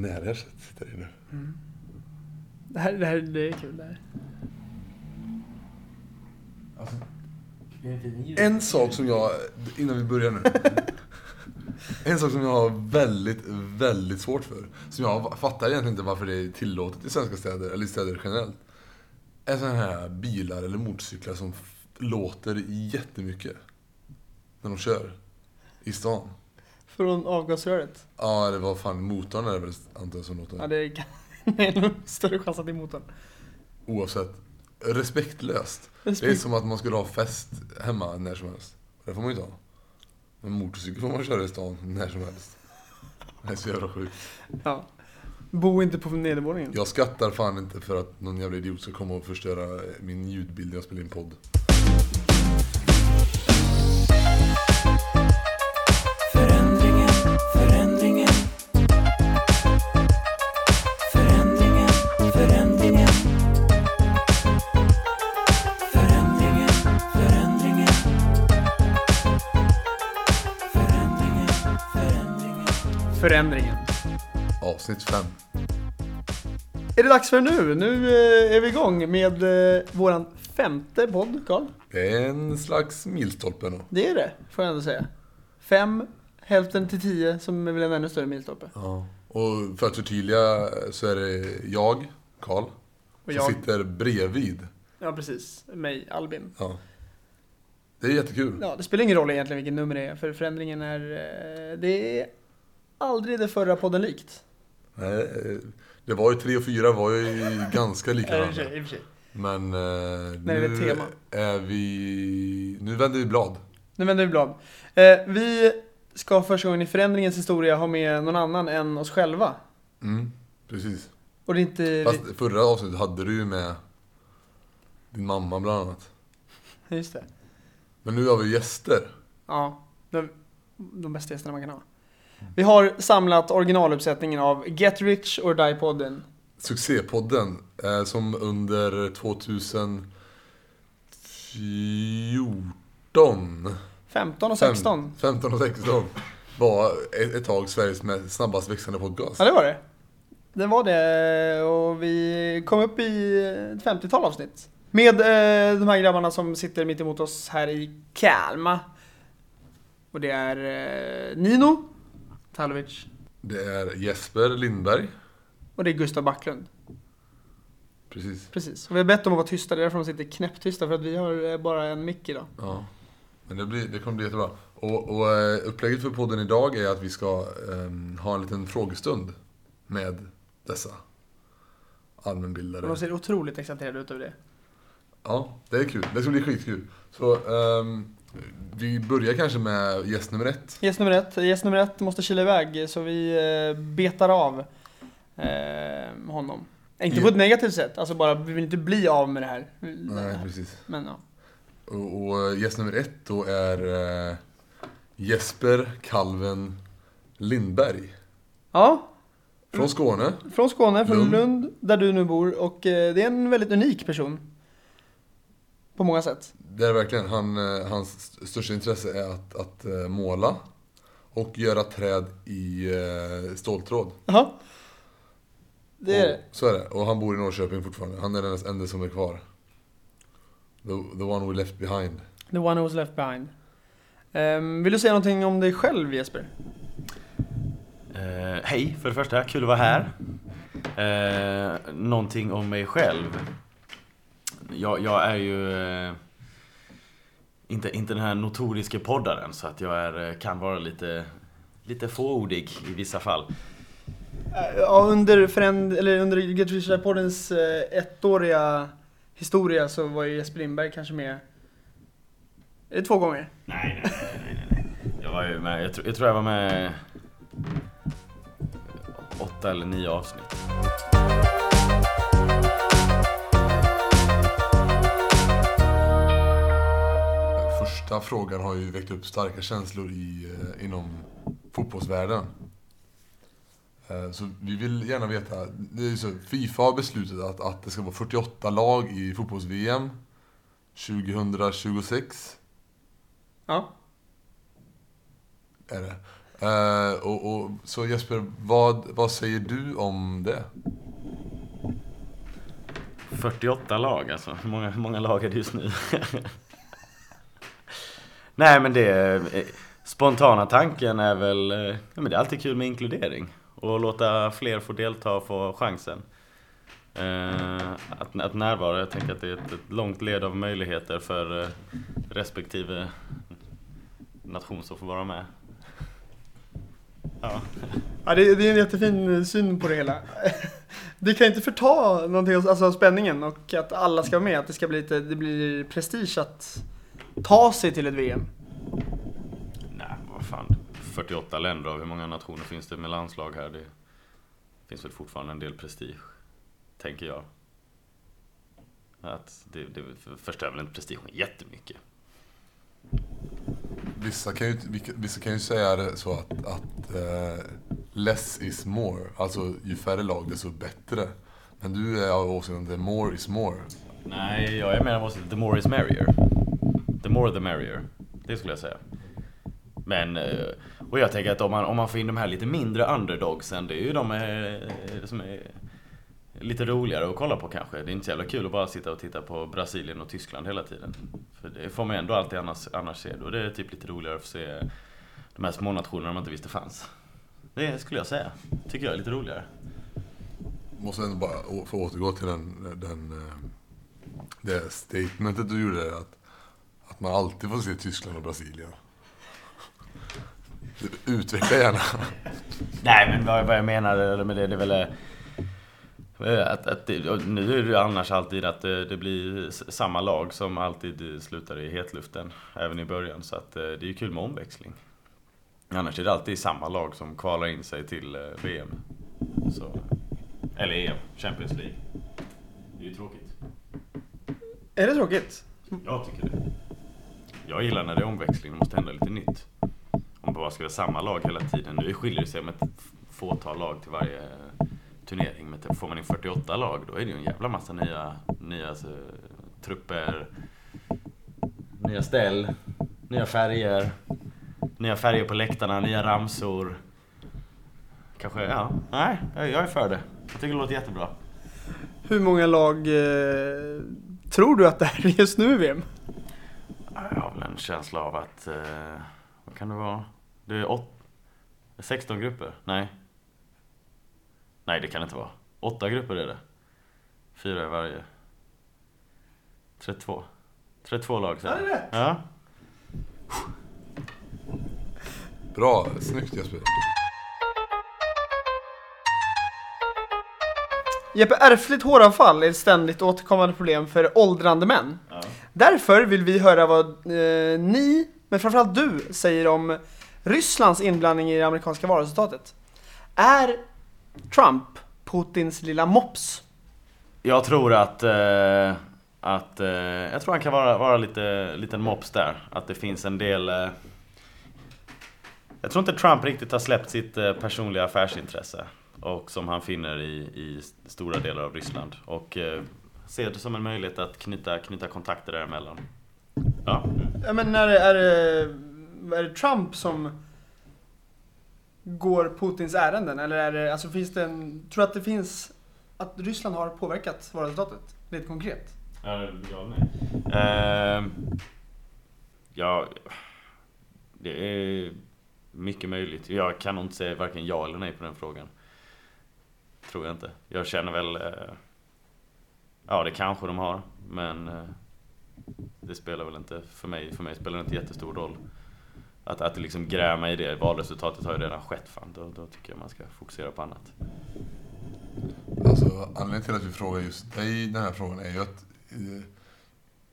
nära jag sitter i nu. Det här, det här det är kul det här. En sak som jag, innan vi börjar nu. En sak som jag har väldigt, väldigt svårt för. Som jag fattar egentligen inte varför det är tillåtet i svenska städer, eller i städer generellt. Är sådana här bilar eller motorcyklar som låter jättemycket. När de kör. I stan. Från avgasröret. Ja, det var fan motorn är det väl antar jag som Ja, låter. det är, det är nog större chans att det är motorn. Oavsett. Respektlöst. Det är Respekt. som att man skulle ha fest hemma när som helst. Det får man ju inte ha. Men motorcykel får man köra i stan när som helst. Det är så jävla sjukt. Ja. Bo inte på nedervåningen. Jag skattar fan inte för att någon jävla idiot ska komma och förstöra min ljudbild när jag spelar in podd. Förändringen. Avsnitt 5. Är det dags för nu? Nu eh, är vi igång med eh, våran femte podd, Karl. Det är en slags milstolpe nog. Det är det, får jag ändå säga. Fem, hälften till tio, som är väl en ännu större milstolpe. Ja. Och för att förtydliga så är det jag, Karl, Och som jag, sitter bredvid. ja precis, mig, Albin. Ja. Det är jättekul. Ja, det spelar ingen roll egentligen vilken nummer det är, för förändringen är... eh, Det är aldrig det förra podden likt. Nej, eh, det var ju tre och fyra var ju ganska lika varandra. Men eh, är nu tema. är vi... Nu vänder vi blad. Nu vänder vi blad. Eh, vi ska första gången i förändringens historia ha med någon annan än oss själva. Mm, precis. Och det är inte... Fast förra avsnittet hade du ju med din mamma bland annat. Just det. Men nu har vi gäster. Ja, de, de bästa gästerna man kan ha. Vi har samlat originaluppsättningen av Get Rich or Die-podden. Succépodden eh, som under 2014, 15 och 16. 15 och 16 var ett, ett tag Sveriges mest snabbast växande podcast. Ja, det var det. Det var det och vi kom upp i ett 50-tal avsnitt. Med eh, de här grabbarna som sitter mitt emot oss här i Kalmar. Och det är eh, Nino Talovic Det är Jesper Lindberg. och det är Gustav Backlund. Precis. Precis. Och vi har bett dem att vara tysta, det är därför de sitter knäpptysta för att vi har eh, bara en mick idag. Ja. Men det, blir, det kommer bli jättebra. Och, och eh, upplägget för podden idag är att vi ska ehm, ha en liten frågestund med dessa allmänbildare. Och de ser otroligt exalterade ut över det. Ja, det är kul. Det ska bli skitkul. Så ehm, vi börjar kanske med gäst nummer ett. Gäst nummer ett. Gäst nummer ett måste kila iväg så vi eh, betar av eh, honom. Inte på ett negativt sätt, alltså bara vi vill inte bli av med det här. Nej, precis. Men ja. Och, och gäst nummer ett då är eh, Jesper Kalven Lindberg. Ja, Från Skåne. från Skåne, från Lund. Lund, där du nu bor. Och eh, det är en väldigt unik person. På många sätt. Det är verkligen. Han, eh, hans st- största intresse är att, att eh, måla. Och göra träd i eh, ståltråd. Jaha. Det är och. Så är det. Och han bor i Norrköping fortfarande. Han är den enda som är kvar. The, the one we left behind. The one who was left behind. Ehm, vill du säga någonting om dig själv Jesper? Eh, hej, för det första, kul att vara här. Eh, någonting om mig själv. Jag, jag är ju eh, inte, inte den här notoriska poddaren så att jag är, eh, kan vara lite, lite fåordig i vissa fall. Eh, Ja, under, föränd- eller under Get Rich Poddens eh, ettåriga historia så var ju Jesper Lindberg kanske med är det två gånger? Nej, nej, nej, nej, nej. Jag var ju med, jag, tror- jag tror jag var med åtta eller nio avsnitt. Första frågan har ju väckt upp starka känslor i, eh, inom fotbollsvärlden. Eh, Så vi vill gärna veta, det är så, Fifa har beslutat att, att det ska vara 48 lag i fotbolls-VM 2026. Ja. Är det. Eh, och, och, så Jesper, vad, vad säger du om det? 48 lag alltså. Hur många, hur många lag är det just nu? Nej men det... Eh, spontana tanken är väl... Eh, ja, men det är alltid kul med inkludering. Och låta fler få delta och få chansen. Eh, att, att närvara, jag tänker att det är ett, ett långt led av möjligheter för eh, respektive nation som får vara med. Ja. Ja, det, det är en jättefin syn på det hela. Det kan inte förta någonting, alltså spänningen och att alla ska vara med. Att det ska bli lite, det blir prestige att ta sig till ett VM. Nej, vad fan. 48 länder av hur många nationer finns det med landslag här? Det finns väl fortfarande en del prestige, tänker jag. Att det, det förstör väl inte prestigen jättemycket. Vissa kan ju, vissa kan ju säga det så att, att eh, less is more. Alltså ju färre lag desto bättre. Men du är av åsikten the more is more. Nej, jag är mer av åsikten the more is merrier. The more the merrier. Det skulle jag säga. Men, eh, och jag tänker att om man, om man får in de här lite mindre underdogsen, det är ju de eh, som är lite roligare att kolla på kanske. Det är inte så jävla kul att bara sitta och titta på Brasilien och Tyskland hela tiden. För det får man ändå alltid annars, annars se. Då är det typ lite roligare att få se de här små nationerna man inte visste fanns. Det skulle jag säga. Tycker jag är lite roligare. Måste ändå bara få återgå till den, den, eh, det statementet du gjorde att, att man alltid får se Tyskland och Brasilien. Utveckla gärna. Nej men vad, vad jag menar med det, det är väl eh, att, att det, nu är det ju annars alltid att det, det blir samma lag som alltid slutar i hetluften, även i början. Så att eh, det är ju kul med omväxling. Annars är det alltid samma lag som kvalar in sig till eh, VM. Så, eller EM, Champions League. Det är ju tråkigt. Är det tråkigt? Jag tycker det. Jag gillar när det är omväxling, det måste hända lite nytt. Om det bara ska vara samma lag hela tiden. Nu skiljer det sig med ett fåtal lag till varje turnering. Men typ, får man in 48 lag, då är det ju en jävla massa nya, nya eh, trupper, nya ställ, nya färger, nya färger på läktarna, nya ramsor. Kanske, ja, nej, jag jag är för det. Jag tycker det låter jättebra. Hur många lag eh, tror du att det är just nu i VM? Jag har väl en känsla av att... Eh, vad kan det vara? Det är åt, 16 grupper? Nej. Nej, det kan det inte vara. Åtta grupper är det. Fyra i varje. 32. 32 lag det är rätt. Ja. Bra, snyggt Jesper. Jeppe, ärftligt håravfall är ett ständigt återkommande problem för åldrande män. Därför vill vi höra vad eh, ni, men framförallt du, säger om Rysslands inblandning i det amerikanska valresultatet. Är Trump Putins lilla mops? Jag tror att... Eh, att eh, jag tror han kan vara, vara lite liten mops där. Att det finns en del... Eh, jag tror inte Trump riktigt har släppt sitt eh, personliga affärsintresse. Och som han finner i, i stora delar av Ryssland. Och eh, ser det som en möjlighet att knyta, knyta kontakter däremellan. Ja. Ja men är det, är det, är det Trump som går Putins ärenden? Eller är det, alltså finns det en, tror du att det finns, att Ryssland har påverkat valresultatet? Lite konkret. Ja, ja nej. Ehm, ja, det är mycket möjligt. Jag kan nog inte säga varken ja eller nej på den frågan. Tror jag inte. Jag känner väl... eh, ja, det kanske de har, men eh, det spelar väl inte för mig. För mig spelar det inte jättestor roll. Att, att liksom gräma i det. Valresultatet har ju redan skett. Fan. Då, då tycker jag man ska fokusera på annat. Alltså, anledningen till att vi frågar just dig den här frågan är ju att eh,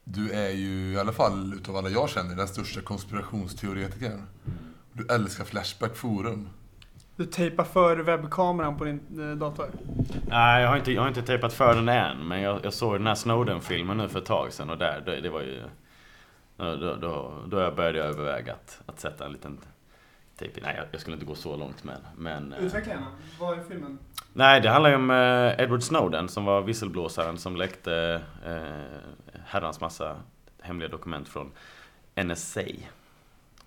du är ju, i alla fall utav alla jag känner, den största konspirationsteoretikern. Du älskar Flashback Forum. Du tejpar för webbkameran på din eh, dator. Nej, jag har inte, jag har inte tejpat för den än. Men jag, jag såg den här Snowden-filmen nu för ett tag sedan och där, det, det var ju... Då, då, då, började jag överväga att, att sätta en liten tejp. Nej, jag, jag skulle inte gå så långt med men... eh, Utveckla gärna. Vad är filmen? Nej, det handlar ju om eh, Edward Snowden som var visselblåsaren som läckte eh, herrans massa hemliga dokument från NSA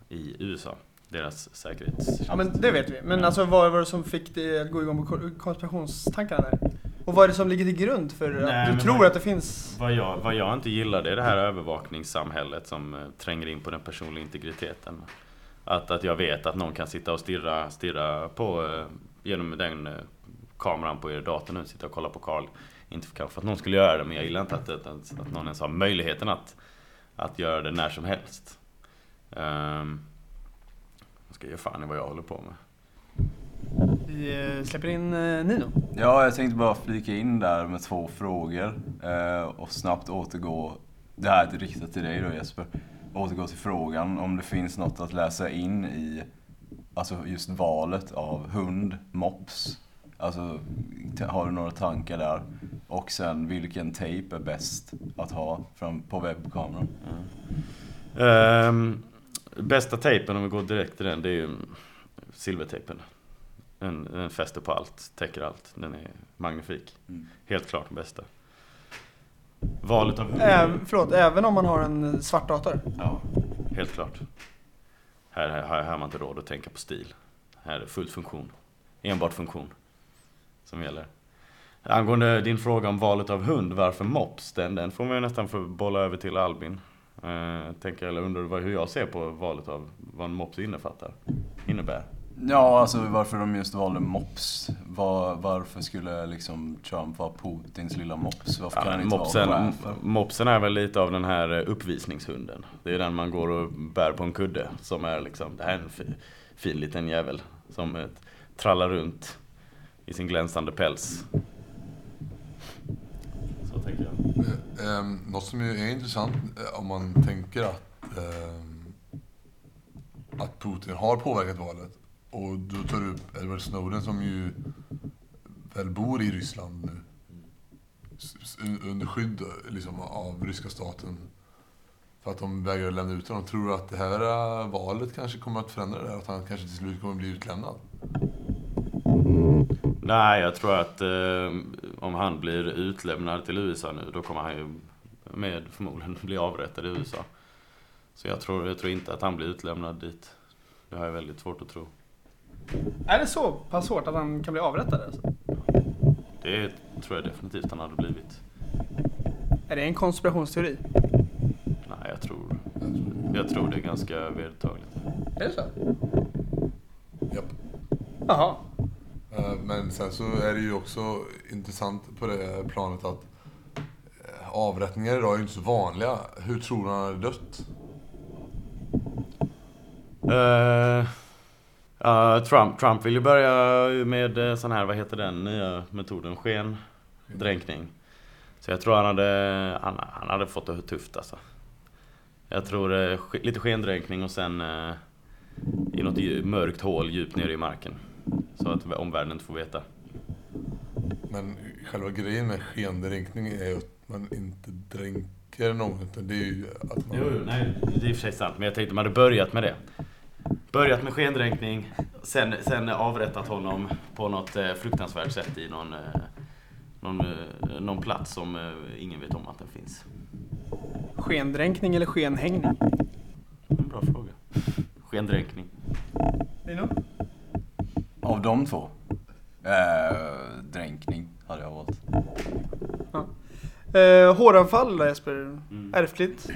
i USA. Deras säkerhetstjänst. Ja men det vet vi. Men alltså vad var det som fick dig att gå igång på konspirationstankarna där? Och vad är det som ligger till grund för Nej, att du tror vad- att det finns... Vad jag, vad jag inte gillar det är det här övervakningssamhället som eh, tränger in på den personliga integriteten. Att, att jag vet att någon kan sitta och stirra, stirra på eh, genom den eh, kameran på er dator nu, sitta och kolla på Karl. Inte för, kanske för att någon skulle göra det, men jag gillar inte att, att, att, någon ens har möjligheten att, att göra det när som helst. Um, ska ge fan i vad jag håller på med. Vi eh, släpper in eh, Nino. Ja, jag tänkte bara flika in där med två frågor eh, och snabbt återgå. Det här är riktat till dig då Jesper. Återgå till frågan om det finns något att läsa in i alltså just valet av hund, mops. Alltså, har du några tankar där? Och sen vilken tejp är bäst att ha fram på webbkameran? Ehm, bästa tejpen om vi går direkt till den, det är ju silvertejpen. Den, den fäster på allt, täcker allt. Den är magnifik. Mm. Helt klart den bästa. Valet av Äv, förlåt, även om man har en svart dator? Ja, helt klart. Här, här, här har man inte råd att tänka på stil. Här är det fullt funktion. Enbart funktion. Som gäller. Angående din fråga om valet av hund, varför mops? Den, den får man ju nästan få bolla över till Albin. Eh, tänker, eller undrar vad- hur jag ser på valet av vad en mops innefattar. Innebär. Ja, alltså varför de just valde mops. Var, varför skulle liksom Trump vara Putins lilla mops? Varför Ja, kan han inte mopsen, vara chefen? mopsen är väl lite av den här eh, uppvisningshunden. Det är den man går och bär på en kudde. Som är liksom, det här är en fi- fin liten jävel. Som eh, trallar runt i sin glänsande päls. Så tänker jag. Eh, något som ju är intressant eh, om man tänker att, ehm, att Putin har påverkat valet. Och då tar du upp Edward Snowden som ju väl bor i Ryssland nu. Under skydd liksom, av ryska staten. För att de vägrar lämna ut honom. Tror du att det här eh, valet kanske kommer att förändra det? här? Att han kanske till slut kommer att bli utlämnad? Nej, jag tror att eh, om han blir utlämnad till USA nu, då kommer han ju med förmodligen bli avrättad i USA. Så jag tror, jag tror inte att han blir utlämnad dit. Det har jag väldigt svårt att tro. Är det så pass svårt att han kan bli avrättad? Alltså? Det tror jag definitivt han hade blivit. Är det en konspirationsteori? Nej, jag tror, jag tror det är ganska vedertagligt. Är det så? Japp. Jaha. Eh, men sen så är det ju också intressant på det planet att eh, avrättningar idag är ju inte så vanliga. Hur tror du han hade dött? Uh, uh, Trump, Trump vill ju börja med sån här, vad heter den nya metoden? Skendränkning. Så jag tror han hade, han, han hade fått det tufft alltså. Jag tror uh, lite skendränkning och sen i något mörkt hål djupt nere i marken. Så att omvärlden inte får veta. Men själva grejen med skendränkning är ju att man inte dränker någon. Utan det är ju att man... Jo, jo, nej, det är i och för sig sant. Men jag tänkte man hade börjat med det. Börjat med skendränkning, sen, sen avrättat honom på något eh, fruktansvärt sätt i någon, eh, någon, eh, någon plats som ingen vet om att den finns. Skendränkning eller skenhängning? En bra fråga. Skendränkning. Nino? Av de två? Eh, dränkning hade jag valt. Eh, håravfall då Jesper? Mm. Ärftligt?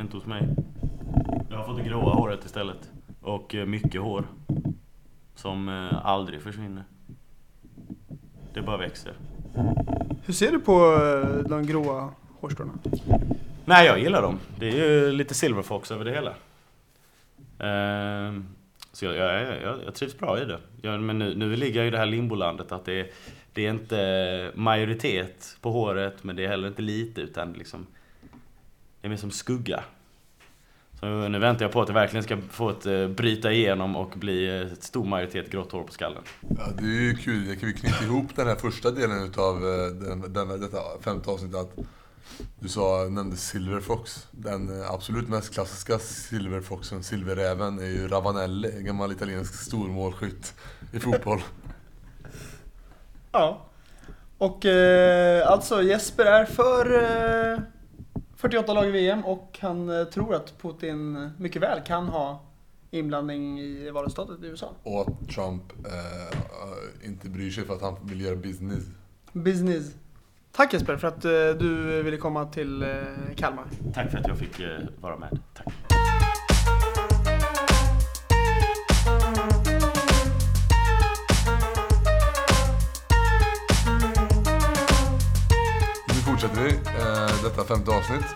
Inte hos mig. Jag har fått det gråa håret istället. Och eh, mycket hår. Som eh, aldrig försvinner. Det bara växer. Hur ser du på eh, de gråa hårstråna? Nej, jag gillar dem. Det är ju lite silverfox över det hela. Ehm, så jag, jag, jag, jag trivs bra i det. Jag, men nu, nu ligger jag i det här limbolandet att det, är- det är inte majoritet på håret, men det är heller inte lite, utan liksom... Det är mer som skugga. Så nu väntar jag på att det verkligen ska få ett eh, bryta igenom och bli eh, ett stor majoritet grått hår på skallen. Ja, det är ju kul. Det kan vi knyta ihop den här första delen utav eh, den, den, detta femte avsnittet. Att du sa, nämnde Silverfox. Den eh, absolut mest klassiska Silverfoxen, Silverräven, är ju Ravanelli. En gammal italiensk stormålskytt i fotboll. Ja. Och eh, alltså Jesper är för eh, 48 lag i VM och han eh, tror att Putin mycket väl kan ha inblandning i valresultatet i USA. Och att Trump eh, inte bryr sig för att han vill göra business. Business. Tack Jesper för att eh, du ville komma till eh, Kalmar. Tack för att jag fick eh, vara med. Tack. Nu fortsätter vi detta femte avsnitt.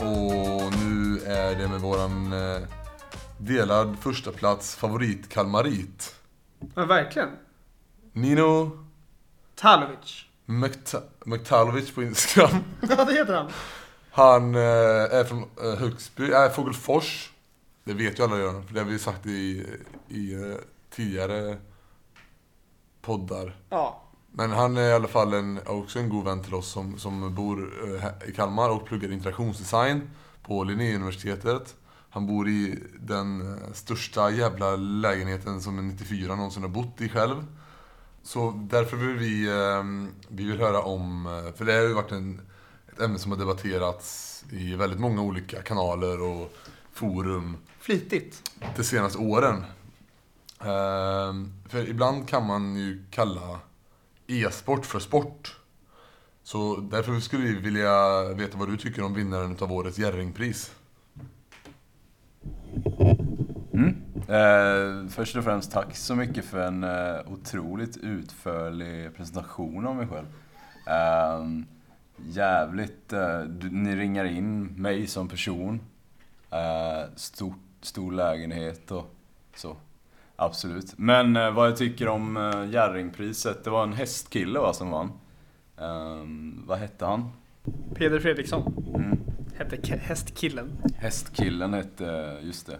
Och nu är det med våran delad första plats favorit Kalmarit. Ja, verkligen. Nino Talovic. Mekta- Mektalovic på Instagram. Ja, det heter han. Han eh, är från Högsby, äh, Fågelfors. Det vet ju alla redan, för det har vi sagt i, i eh, tidigare poddar. Ja. Men han är i alla fall en, också en god vän till oss som, som bor eh, i Kalmar och pluggar interaktionsdesign på Linnéuniversitetet. Han bor i den största jävla lägenheten som en 94 någonsin har bott i själv. Så därför vill vi, eh, vi vill höra om, eh, för det har ju varit en, ett ämne som har debatterats i väldigt många olika kanaler och forum Flitigt. de senaste åren. Ehm, för ibland kan man ju kalla e-sport för sport. Så därför skulle vi vilja veta vad du tycker om vinnaren av årets Jerringpris. Eh, först och främst tack så mycket för en eh, otroligt utförlig presentation av mig själv. Eh, jävligt, du, ni ringar in mig som person. Eh, stor, stor lägenhet och så. Absolut. Men eh, vad jag tycker om eh, Jerringpriset, det var en hästkille va, som vann. Eh, vad hette han? Peder Fredriksson. Mm. Hette Hästkillen. Hästkillen hette, just det.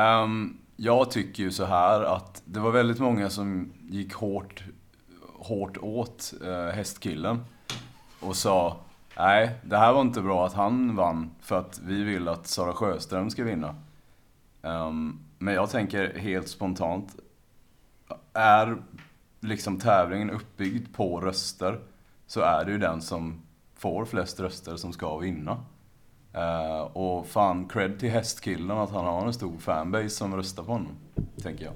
Ehm, jag tycker ju så här att det var väldigt många som gick hårt, hårt åt eh, hästkillen. Och sa, nej det här var inte bra att han vann för att vi vill att Sara Sjöström ska vinna. Um, men jag tänker helt spontant, är liksom tävlingen uppbyggd på röster så är det ju den som får flest röster som ska vinna. Eh, och fan, cred till hästkillen att han har en stor fanbase som röstar på honom. Tänker jag.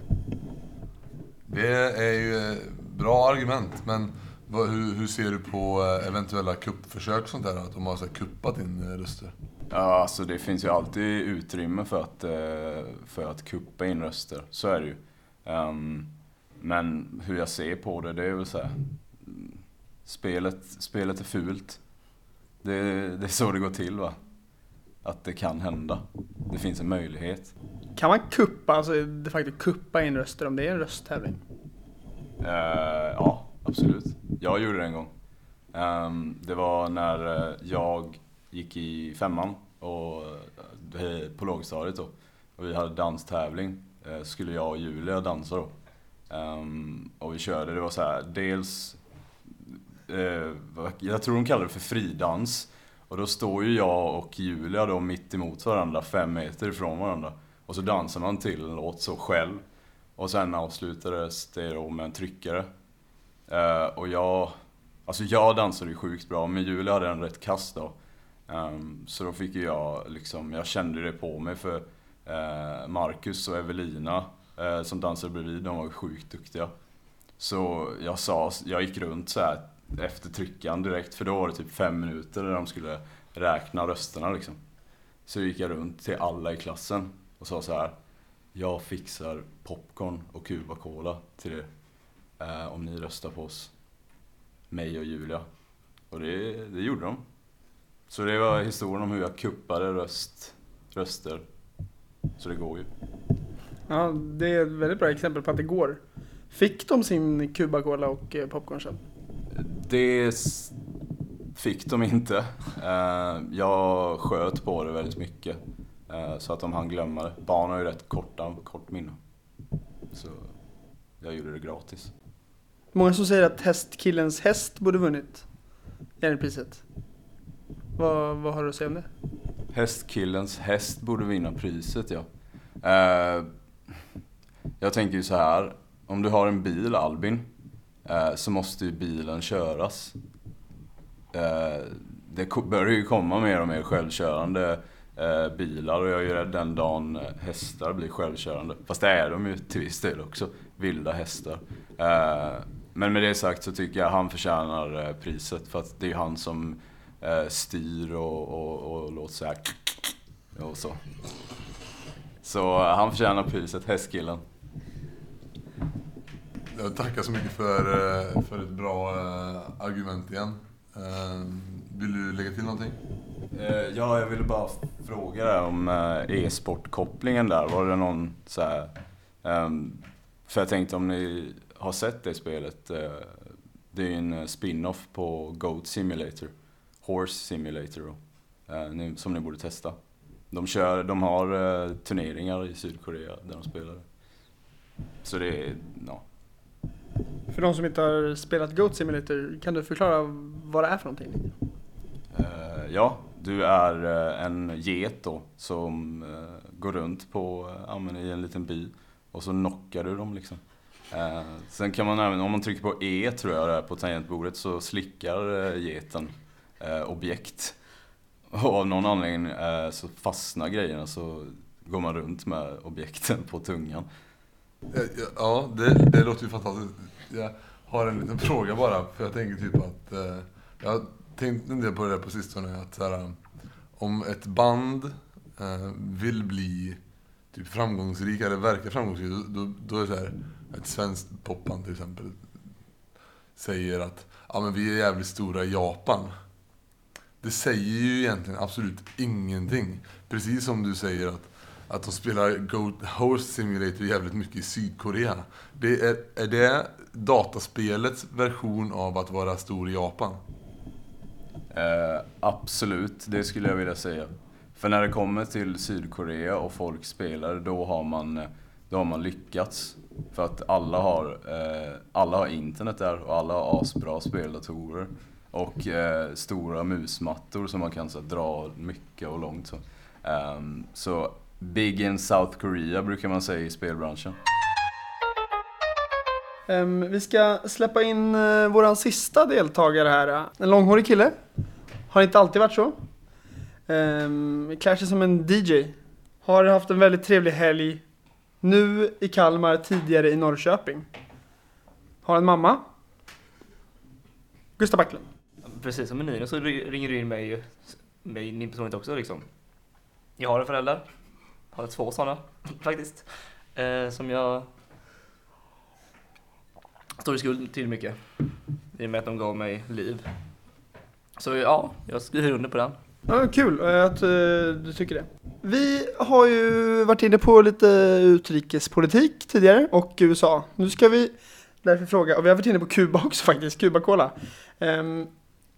Det är ju eh, bra argument, men vad, hur, hur ser du på eh, eventuella kuppförsök och sånt där? Att de har så kuppat in röster? Ja, alltså det finns ju alltid utrymme för att, för att kuppa in röster. Så är det ju. Ehm, men hur jag ser på det, det är väl så här. mm, Spelet, spelet är fult. Det, det är så det går till va. Att det kan hända. Det finns en möjlighet. Kan man kuppa, alltså de facto kuppa in röster om det är en rösttävling? Eh, ja, absolut. Jag gjorde det en gång. Ehm, det var när eh, jag gick i femman och, eh, på lågstadiet då. Och vi hade danstävling. Eh, skulle jag och Julia dansa då. Ehm, och vi körde, det var så här, dels vad- jag tror de kallar det för fridans. Och då står ju jag och Julia då mitt emot varandra, fem meter ifrån varandra. Och så dansar man till en låt så själv. Och sen avslutades det då med en tryckare. Eh, och jag, alltså jag dansade ju sjukt bra, men Julia hade en rätt kass då. Um, så då fick ju jag liksom, jag kände det på mig för eh, Marcus och Evelina eh, som dansade bredvid, de var sjukt duktiga. Så jag sa, jag gick runt så här efter tryckan direkt, för då var det typ fem minuter där de skulle räkna rösterna liksom. Så gick jag runt till alla i klassen och sa så här. Jag fixar popcorn och Cuba Cola till er. Eh, om ni röstar på oss. Mig och Julia. Och det, det gjorde de. Så det var historien om hur jag kuppade röst, röster. Så det går ju. Ja, det är ett väldigt bra exempel på att det går. Fick de sin Cuba Cola och eh, popcorn sen? Det fick de inte. Eh, jag sköt på det väldigt mycket. eh, Så att de hann glömma det. Barn har ju rätt korta, kort minne. Så jag gjorde det gratis. Många som säger att hästkillens häst borde vunnit Jerringpriset. Vad, vad har du att säga om det? Hästkillens häst borde vinna priset ja. Eh, jag tänker ju så här. Om du har en bil Albin eh, så måste ju bilen köras. Eh, det börjar ju komma mer och mer självkörande eh, bilar och jag är ju rädd den dagen hästar blir självkörande. Fast det är de ju till viss del också, vilda hästar. Eh, men med det sagt så tycker jag han förtjänar eh, priset för att det är ju han som eh, styr och, och, och låter så här och så. Så eh, han förtjänar priset, hästkillen. Jag tackar så mycket för, eh, för ett bra eh, argument igen. Eh, vill du lägga till någonting? Ja, jag ville bara fråga om e-sportkopplingen där. Var det någon så här, ehm, För jag tänkte om ni har sett det spelet. Det är ju en spin-off på Goat Simulator. Horse Simulator då. Som ni borde testa. De, kör, de har turneringar i Sydkorea där de spelar. Så det är, ja. För de som inte har spelat Goat Simulator, kan du förklara vad det är för någonting? Eh, ja, du är eh, en get då som eh, går runt på, men i en liten by och så knockar du dem liksom. Sen kan man även, om man trycker på E tror jag det är på tangentbordet så slickar eh, geten objekt. Och av någon anledning så fastnar grejerna så går man runt med objekten på tungan. Ja, det, det låter ju fantastiskt. Jag har en liten fråga bara, för jag tänker typ att... Eh, jag har tänkt en del på det där på sistone, att så här, om ett band eh, vill bli typ framgångsrik, eller verka framgångsrik, då, då, då är det så här, ett svenskt popband till exempel säger att ja, men vi är jävligt stora i Japan. Det säger ju egentligen absolut ingenting. Precis som du säger att att de spelar Goat Horse Simulator jävligt mycket i Sydkorea. Det är, är det dataspelets version av att vara stor i Japan? Eh, absolut, det skulle jag vilja säga. För när det kommer till Sydkorea och folk spelar, då har man, då har man lyckats. För att alla har, eh, alla har internet där och alla har asbra speldatorer. Och eh, stora musmattor som man kan så, dra mycket och långt. Så. Ehm, så big in South Korea brukar man säga i spelbranschen. Vi ska släppa in uh, våran sista deltagare här. En långhårig kille. Har inte alltid varit så. Um, klär sig som en DJ. Har haft en väldigt trevlig helg. Nu i Kalmar, tidigare i Norrköping. Har en mamma. Gustav Backlund. Precis som med Nino så ringer du in mig, mig min personlighet också liksom. Jag har en förälder. Har två sådana faktiskt. Eh, som jag står i skuld till mycket. I och med att de gav mig liv. Så ja, jag skriver under på den. Ja, kul eh, att eh, du tycker det. Vi har ju varit inne på lite utrikespolitik tidigare och USA. Nu ska vi därför fråga, och vi har varit inne på Kuba också faktiskt, Kuba-Cola. Um, ehm,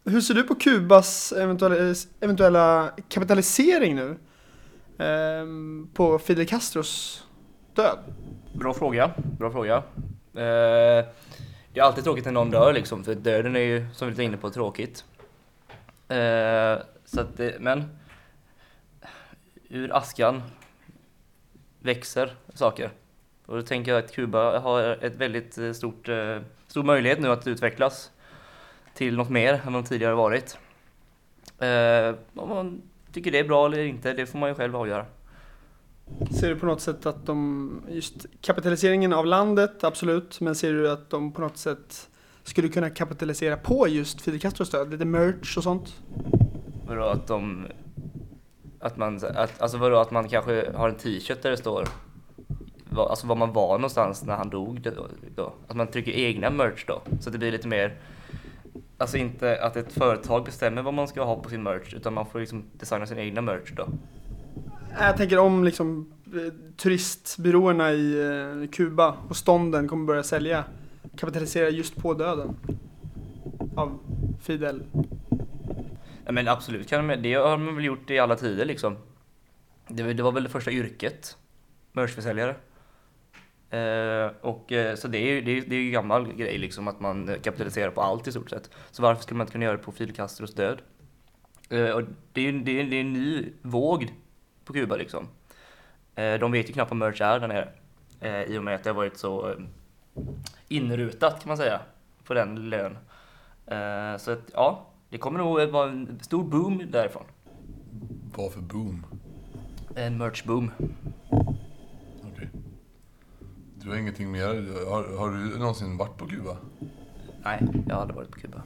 hur ser du på Kubas eventuella, eventuella kapitalisering nu? Ehm, på Fidel Castros död? Bra fråga, bra fråga. Eh, det är alltid tråkigt när någon dör liksom, för döden är ju, som vi var inne på, tråkigt. Eh, så att det, men ur askan växer saker. Och då tänker jag att Kuba har ett väldigt eh, stort, eh, stor möjlighet nu att utvecklas till något mer än de tidigare varit. Eh, om man tycker det är bra eller inte, det får man ju själv avgöra. Ser du på något sätt att de, just kapitaliseringen av landet, absolut, men ser du att de på något sätt skulle kunna kapitalisera på just Fidel Castros död? Lite merch och sånt? Vadå att de... Att man, att, alltså vadå att man kanske har en t-shirt där det står alltså var man var någonstans när han dog då. Att man trycker egna merch då. Så att det blir lite mer Alltså inte att ett företag bestämmer vad man ska ha på sin merch utan man får liksom designa sin egna merch då. Jag tänker om liksom eh, turistbyråerna i eh, Kuba och stånden kommer börja sälja, kapitalisera just på döden av Fidel. Ja, men absolut kan det har man väl gjort i alla tider liksom. Det, var- det var väl det första yrket, merchförsäljare. Eh, och, eh, så det är ju det är, det är gammal grej liksom att man kapitaliserar på allt i stort sett. Så varför skulle man inte kunna göra det på Fidel Castros död? Eh, och det är det är, det är en ny våg på Kuba liksom. Eh, de vet ju knappt vad merch är där nere. Eh, I och med att det har varit så inrutat kan man säga på den lön. Så att ja, det kommer nog vara en stor boom därifrån. Vad för boom? En merch boom. Du har ingenting mer? Har, har du någonsin varit på Kuba? Nej, jag har aldrig varit på Kuba.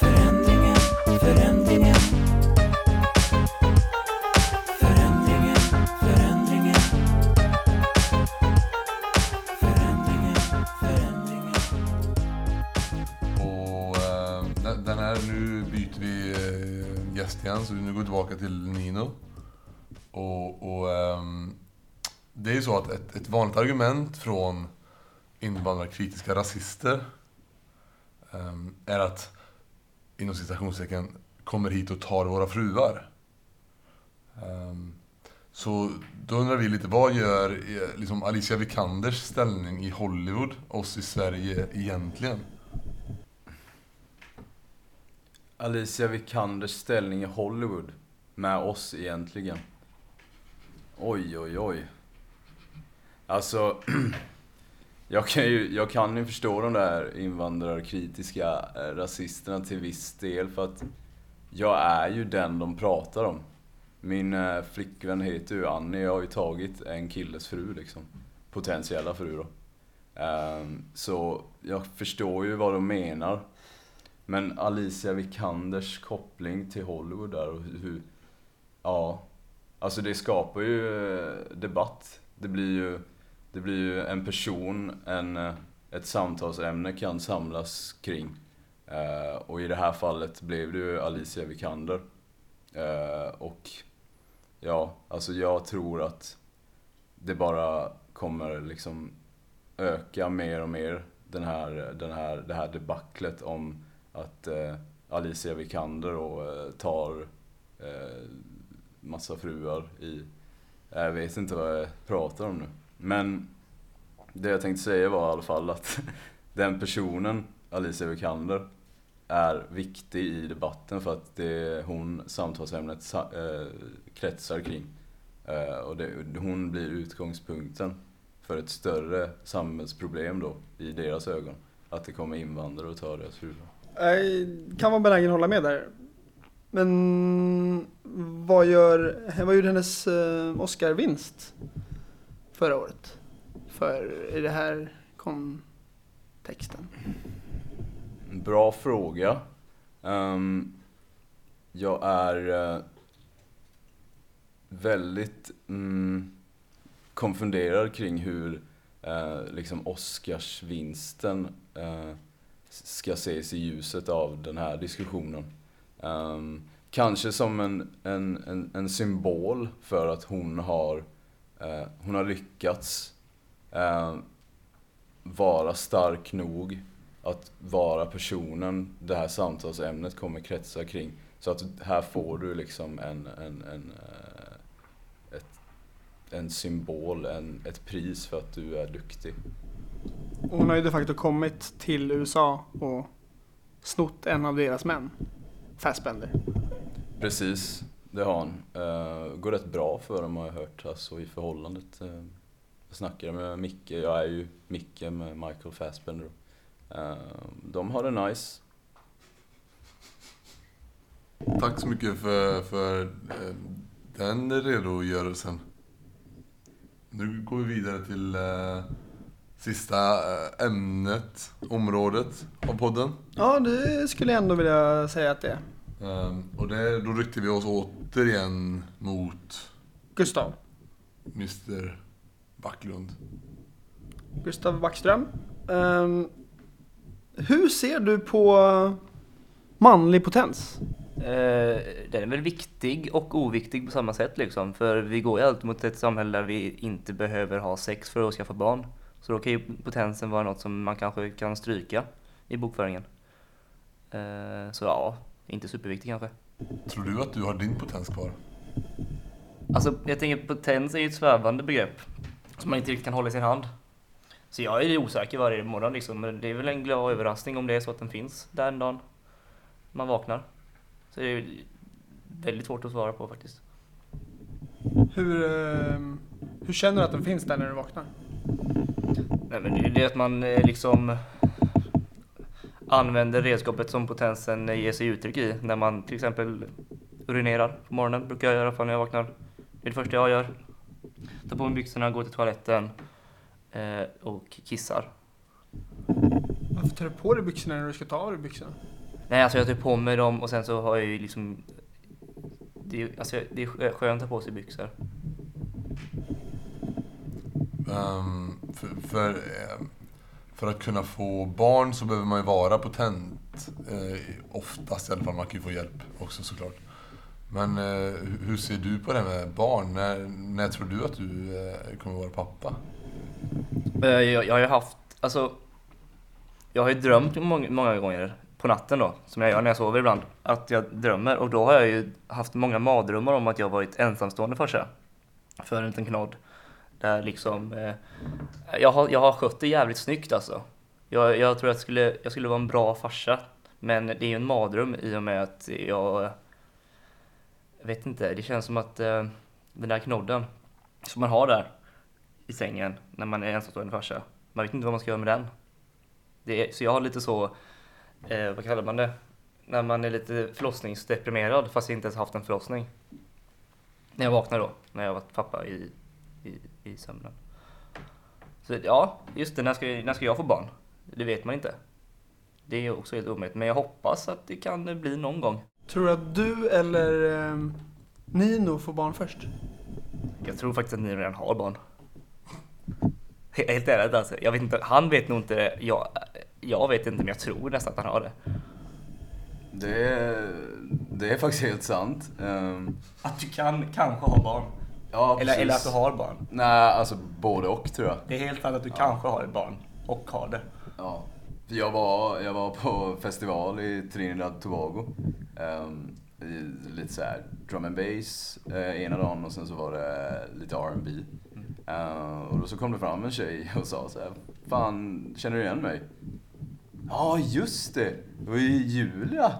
Förändringen, förändringen. Förändringen, förändringen. Förändringen, förändringen. Och eh, den- den här, nu byter vi eh, gäst igen, så nu går vi tillbaka till Nino. Och, och ehm, det är ju så att ett, ett vanligt argument från invandrarkritiska rasister um, är att, inom citationstecken, kommer hit och tar våra fruar. Um, så då undrar vi lite, vad gör eh, liksom Alicia Vikanders ställning i Hollywood oss i Sverige egentligen? Alicia Vikanders ställning i Hollywood med oss egentligen. Oj, oj, oj. Alltså, jag kan ju, jag kan ju förstå de där invandrarkritiska eh, rasisterna till viss del för att jag är ju den de pratar om. Min eh, flickvän heter ju Annie, jag har ju tagit en killes fru liksom. Potentiella fru då. Ehm, så jag förstår ju vad de menar. Men Alicia Vikanders koppling till Hollywood där och hur... ja. Alltså det skapar ju eh, debatt. Det blir ju, det blir ju en person, en, eh, ett samtalsämne kan samlas kring. Eh, och i det här fallet blev det ju Alicia Vikander. Eh, och ja, alltså jag tror att det bara kommer liksom öka mer och mer den här, den här, det här debaclet om att eh, Alicia Vikander och, eh, tar eh, massa fruar i... Jag vet inte vad jag pratar om nu. Men det jag tänkte säga var i alla fall att den personen, Alicia Vikander, är viktig i debatten för att det är hon samtalsämnet eh, kretsar kring. Eh, och det, hon blir utgångspunkten för ett större samhällsproblem då, i deras ögon. Att det kommer invandrare och tar deras huvud. Jag kan vara benägen att hålla med där. Men vad gör, vad gjorde hennes Oscar-vinst förra året? För i det här kontexten. Bra fråga. Um, jag är uh, väldigt um, konfunderad kring hur uh, liksom Oscarsvinsten uh, ska ses i ljuset av den här diskussionen. Um, kanske som en, en, en, en symbol för att hon har, hon har lyckats eh, vara stark nog att vara personen det här samtalsämnet kommer kretsa kring. Så att här får du liksom en, en, en, eh, ett, en symbol, en, ett pris för att du är duktig. Hon har ju de facto kommit till USA och snott en av deras män. Fassbender. Precis, det har han. Uh, går rätt bra för dem har jag hört, alltså i förhållandet. Uh, jag snackade med Micke, jag är ju Micke med Michael Fassbender. Uh, de har det nice. Tack så mycket för, för eh, den redogörelsen. Nu går vi vidare till eh, sista ämnet, området av podden. Ja, det skulle jag ändå vilja säga att det är. Ehm, och det, då ryckte vi oss återigen mot Gustav. Mr Backlund. Gustav Backström. Ehm, hur ser du på manlig potens? Eh, den är väl viktig och oviktig på samma sätt liksom. För vi går ju alltid mot ett samhälle där vi inte behöver ha sex för att skaffa barn. Så då kan ju potensen vara något som man kanske kan stryka i bokföringen. Eh, så ja, inte superviktig kanske. Tror du att du har din potens kvar? Alltså jag tänker potens är ju ett svävande begrepp som man inte riktigt kan hålla i sin hand. Så jag är osäker varje morgon liksom, men det är väl en glad överraskning om det är så att den finns där en dag man vaknar. Så det är ju väldigt svårt att svara på faktiskt. Hur, ehm, hur känner du att den finns där när du vaknar? Nej men det är det att man eh, liksom använder redskapet som potensen ger sig uttryck i. När man till exempel urinerar på morgonen. Brukar jag göra i alla fall när jag vaknar. Det är det första jag gör. Tar på mig byxorna, går till toaletten eh, och kissar. Varför tar du på dig byxorna när du ska ta av dig byxorna? Nej, alltså jag tar på mig dem och sen så har jag ju liksom... Det är, alltså, det är skönt att ha på sig byxor. Ehm, för, för, ehm, för att kunna få barn så behöver man ju vara potent. Eh, oftast i alla fall. Man kan ju få hjälp också såklart. Men eh, hur- ser du på det här med barn? När, när tror du att du eh, kommer vara pappa? Eh, jag, jag har ju haft, alltså... Jag har ju drömt många, många gånger på natten då, som jag gör när jag sover ibland, att jag drömmer. Och då har jag ju haft många mardrömmar om att jag varit ensamstående farsa. För en liten knodd. Där liksom... Eh, jag, har, jag har skött det jävligt snyggt alltså. Jag, jag tror att jag skulle, jag skulle vara en bra farsa. Men det är ju en mardröm i och med att jag... Jag vet inte, det känns som att eh, den där knodden som man har där i sängen när man är ensamstående farsa. Man vet inte vad man ska göra med den. Det är, så jag har lite så, eh, vad kallar man det? När man är lite förlossningsdeprimerad fast jag inte ens haft en förlossning. När jag vaknar då, när jag varit pappa i, i, i sömnen. Så ja, just det, när ska, när ska jag få barn? Det vet man inte. Det är också helt omöjligt, men jag hoppas att det kan bli någon gång. Tror du att du eller ehm, Nino får barn först? Jag tror faktiskt att ni redan har barn. He- Helt ärligt alltså. Jag vet inte, han vet nog inte det. Jag, jag vet inte men jag tror nästan att han har det. Det är, det är faktiskt helt sant. Ehm, Att du kan kanske ha barn. Ja, Eller, eller att du har barn. Nej, alltså både och tror jag. Det är helt sant att du kanske har ett barn. Och har det. Ja. Jag var, jag var på festival i Trinidad Tobago. Ehm, i lite så här drum and bass eh, ena dagen och sen så var det lite R&B. Eh, och då så kom det fram en tjej och sa så här, Fan, känner du igen mig? Ja, just det! Det var ju Julia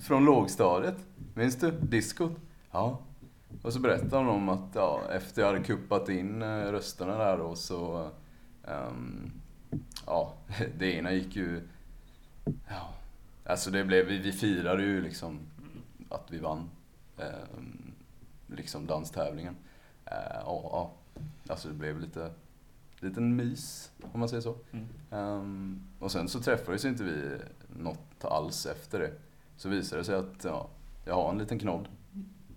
från lågstadiet. Minns du? Diskot? Ja. Och så berättade hon om att ja, efter jag hade kuppat in eh, rösterna där då så ehm, ja, det ena gick ju... Ja, alltså det blev, vi, vi firade ju liksom att vi vann ehm, liksom danstävlingen. Eh, och, ja, alltså det blev lite liten mys, om man säger så. Mm. Ehm, och sen så träffades inte vi något alls efter det. Så visade det sig att ja, jag har en liten knodd.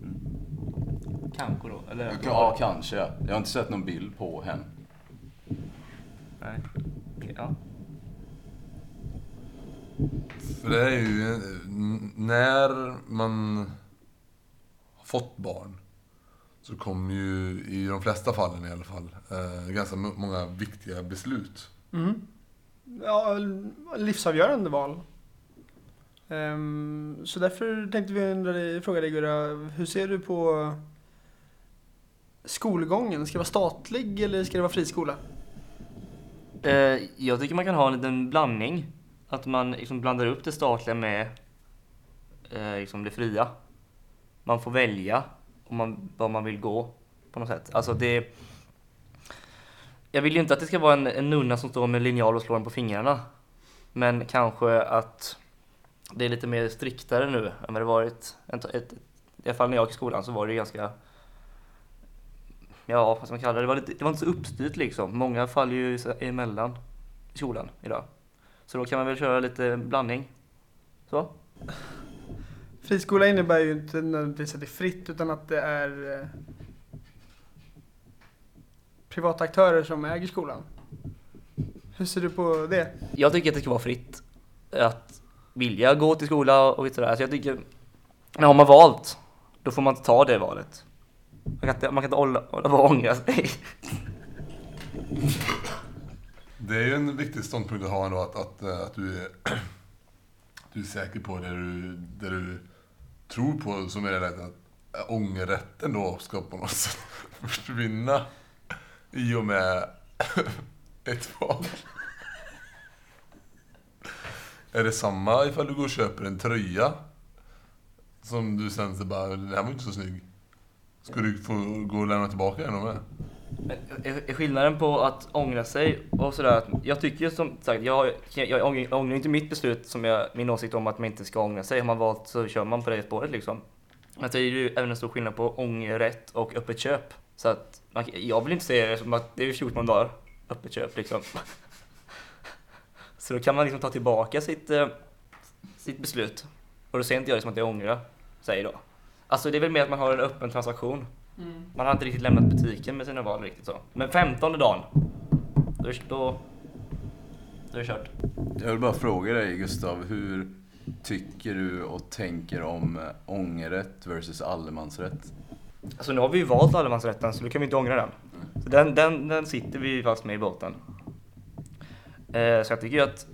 Mm. Kanske då. Eller? Ja, kanske. Jag har inte sett någon bild på henne. Nej. Ja. För det är ju... När man har fått barn så kommer ju i de flesta fallen i alla fall eh, ganska många viktiga beslut. Mm. Ja, livsavgörande val. Um, så därför tänkte vi undra dig, fråga dig Gurra, hur ser du på skolgången? Ska det vara statlig eller ska det vara friskola? Uh, jag tycker man kan ha en liten blandning. Att man liksom blandar upp det statliga med uh, liksom det fria. Man får välja om man, vad man vill gå på något sätt. Alltså det... Jag vill ju inte att det ska vara en, en nunna som står med linjal och slår en på fingrarna. Men kanske att det är lite mer striktare nu än vad det varit. Ett, ett, I alla fall när jag gick i skolan så var det ganska Ja, vad ska man kalla det? Det var, lite, det var inte så uppstyrt liksom. Många faller ju emellan i skolan idag. Så då kan man väl köra lite blandning. Så. Friskola innebär ju inte nödvändigtvis att det är fritt utan att det är eh, privata aktörer som äger skolan. Hur ser du på det? Jag tycker att det ska vara fritt att vilja gå till skola och sådär. Så jag tycker, men har man valt, då får man inte ta det valet. Man kan inte, man kan inte hålla, hålla på och ångra sig. Det är ju en viktig ståndpunkt att ha ändå, att, att, eh, att du, är, du är säker på det du, det du tror på, som är det att eh, ångerrätten då ska på något sätt försvinna i och med ett val. Är det samma ifall du går och köper en tröja? Som du sen så bara, den här var inte så snygg. Ska du få gå och lämna tillbaka den med? Men är skillnaden på att ångra sig och sådär, att jag tycker ju som sagt, jag, jag, jag ångrar- ångrar inte mitt beslut som jag, min åsikt om att man inte ska ångra sig. Har man valt så kör man på det spåret liksom. Men det är ju även en stor skillnad på ångerrätt och öppet köp. Så att man, jag vill inte säga det som att det är 14 dagar öppet köp liksom. Så då kan man liksom ta tillbaka sitt, eh, sitt beslut. Och då ser inte jag det som att jag ångrar, säger då. Alltså det är väl mer att man har en öppen transaktion. Man har inte riktigt lämnat butiken med sina val riktigt så. Men 15 dagen, då, då, då är det kört. Jag vill bara fråga dig Gustav, hur tycker du och tänker om eh, ångerrätt versus allemansrätt? Alltså nu har vi ju valt allemansrätten så då kan vi inte ångra den. Så den, den, den sitter vi fast med i båten. Eh, så jag tycker ju att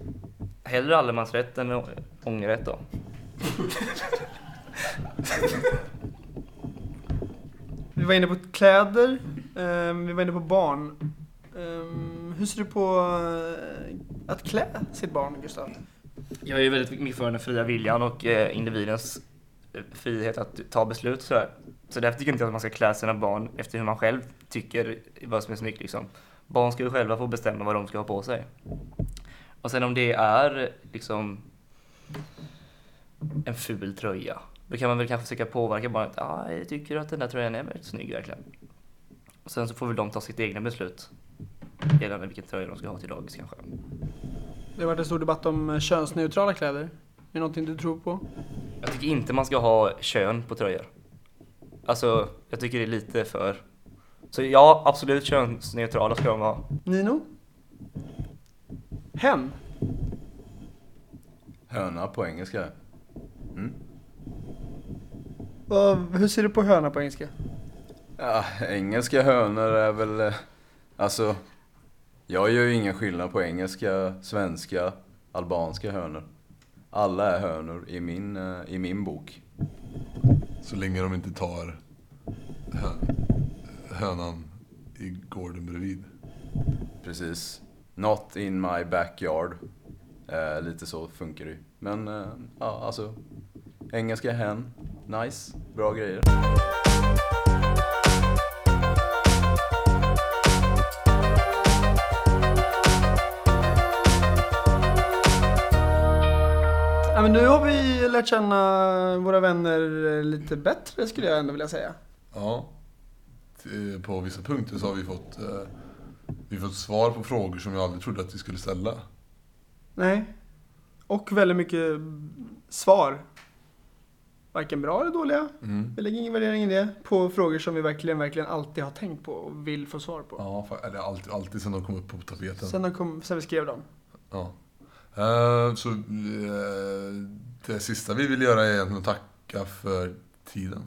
hellre allemansrätt än ångerrätt då. Vi var inne på kläder, ehm, vi var inne på barn. Ehm, hur ser du på eh, att klä sitt barn, Gustav? Jag är ju väldigt mycket för den fria viljan och eh, individens frihet att ta beslut och sådär. Så därför tycker jag inte att man ska klä sina barn efter hur man själv tycker vad som är snyggt liksom. Barn ska ju själva få bestämma vad de ska ha på sig. Och sen om det är liksom en ful tröja, då kan man väl kanske försöka påverka barnet. Ja, ah, jag tycker att den där tröjan är väldigt snygg verkligen. Och sen så får väl de ta sitt egna beslut gällande vilken tröja de ska ha till dagis kanske. Det har varit en stor debatt om eh, könsneutrala kläder. Är det någonting du tror på? Jag tycker inte man ska ha kön på tröjor. Alltså, jag tycker det är lite för... Så ja, absolut könsneutrala ska de vara. Nino? Hen? Höna på engelska. Mm. Vad, hur ser du på höna på engelska? Ja, engelska hönor är väl... eh, Alltså, jag gör ju ingen skillnad på engelska, svenska, albanska hönor. Alla är hönor i min, eh, i min bok. Så länge de inte tar hö- hönan i gården bredvid. Precis. Not in my backyard. Eh, lite så funkar det ju. Men, eh, ja alltså. Engelska hen. Nice. Bra grejer. Ja, men nu har vi lärt känna våra vänner lite bättre skulle jag ändå vilja säga. Ja. T- På vissa punkter så har vi fått, eh, vi fått svar på frågor som jag aldrig trodde att vi skulle ställa. Nej. Och väldigt mycket svar. Varken bra eller dåliga. Mm. Vi lägger ingen värdering i det. På frågor som vi verkligen, verkligen alltid har tänkt på och vill få svar på. Ja, eller alltid, alltid sen de kom upp på tapeten. Sen, de kom, sen vi skrev dem. Ja. Eh, så eh, det sista vi vill göra är att tacka för tiden.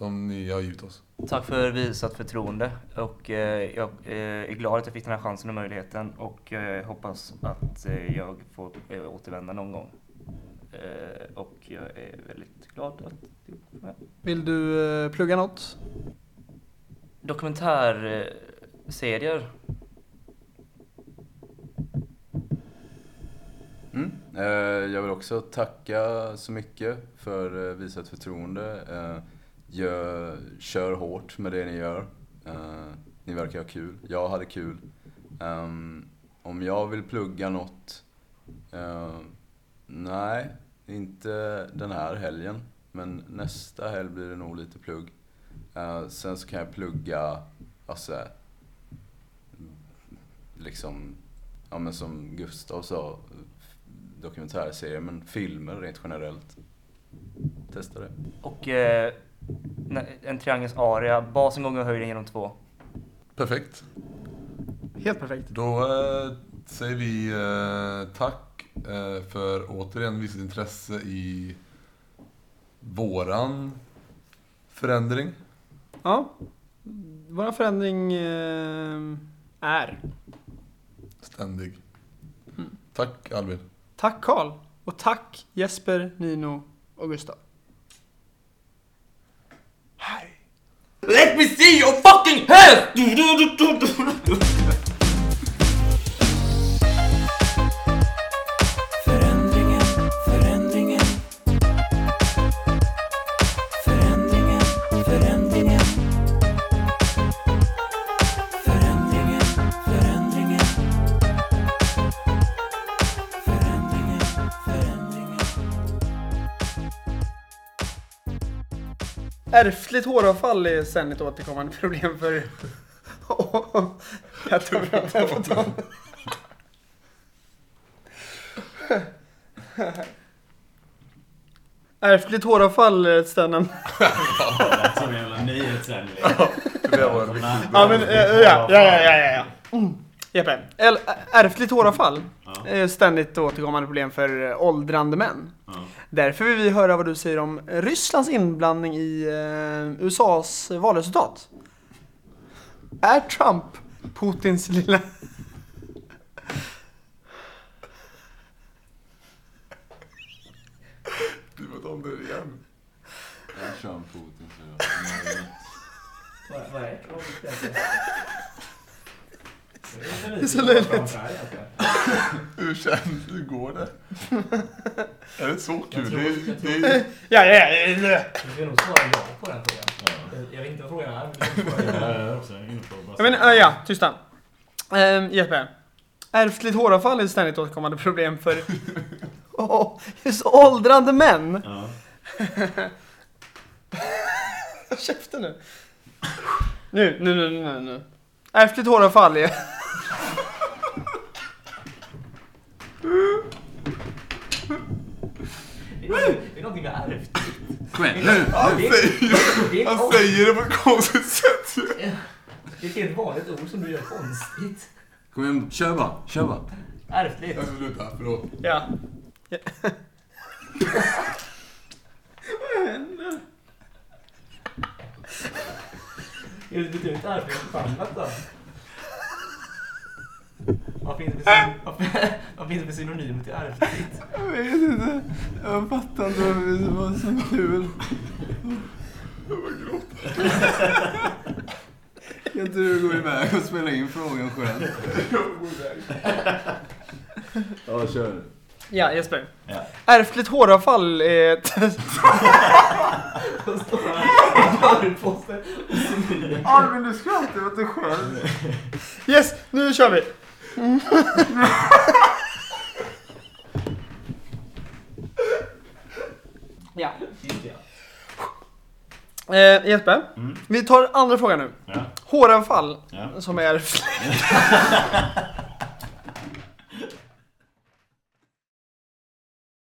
Som ni har givit oss. Tack för visat förtroende och eh, jag eh, är glad att jag fick den här chansen och möjligheten och eh, hoppas att eh, jag får eh, återvända någon gång. Eh, och jag är väldigt glad att du kom med. Vill du eh, plugga något? Dokumentärserier. Mm. Eh, jag vill också tacka så mycket för eh, visat förtroende. Gör, kör hårt med det ni gör. Uh, ni verkar ha kul. Jag hade kul. Um, om jag vill plugga något? Uh, nej, inte den här helgen. Men nästa helg blir det nog lite plugg. Uh, sen så kan jag plugga, alltså, liksom, ja men som Gustav sa, dokumentärserier, men filmer rent generellt. Testa det. Och eh, en triangels area, basen gånger höjden genom två. Perfekt. Helt perfekt. Då eh, säger vi eh, tack eh, för återigen visat intresse i våran förändring. Ja. Vår förändring eh, är. Ständig. Tack Albin. Tack Karl. Och tack Jesper, Nino och Gustav. Let me see your fucking head! Ärftligt håravfall är ständigt återkommande problem för... Jag tror att jag får ta Ärftligt håravfall är ett ständigt... Som en jävla nyhetssändning. Det var en riktigt Ja men, eh, ja, ja, ja, ja, ja. Mm. Jeppe. Ärftligt håravfall Ja. är ständigt återkommande problem för eh, åldrande män. Ja. Därför vill vi höra vad du säger om Rysslands inblandning i eh, USAs valresultat. Är Trump Putins lilla... Du får ta om det igen. Jag kör en Putin så jag... Vad är Det är så löjligt. Hur känns Hur går det? Är det så kul? Det är, det Ja, ja, ja. Du ska nog svara ja på den frågan. Jag vet inte vad frågan är, men. Jag är äh, ja, tysta. Um, Jeppe. Ärftligt håravfall är ett ständigt återkommande problem för oh, just åldrande män. Ja. Käften nu. Nu, nu, nu, nu, nu. Ärftligt håravfall är... Det är någonting- någonting med ärvt. Kom igen, nu! han, Det är- säger, det är- han säger det på ett konstigt sätt ju. Det är ett helt vanligt ord som du gör konstigt. Kom igen, kör bara, kör bara. Ärftligt. Jag ska sluta, förlåt. Ja. Är det inte ärftligt något annat då? Vad finns det för, vad, vad finns det för synonymer till ärftligt? Jag vet inte. Jag fattar inte varför det var så kul. Kan inte du gå iväg och spela in frågan själv? Ja, kör. Ja, Jesper. Ja. Ärftligt håravfall är ett... Armin, du skrattar åt dig själv. Yes, nu kör vi. ja. Eh, Jesper, Mm. vi tar andra frågan nu. Ja. Håravfall, Ja. som är ärftligt.